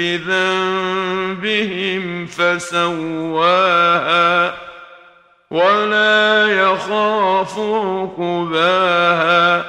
بذنبهم فسواها ولا يخاف عقباها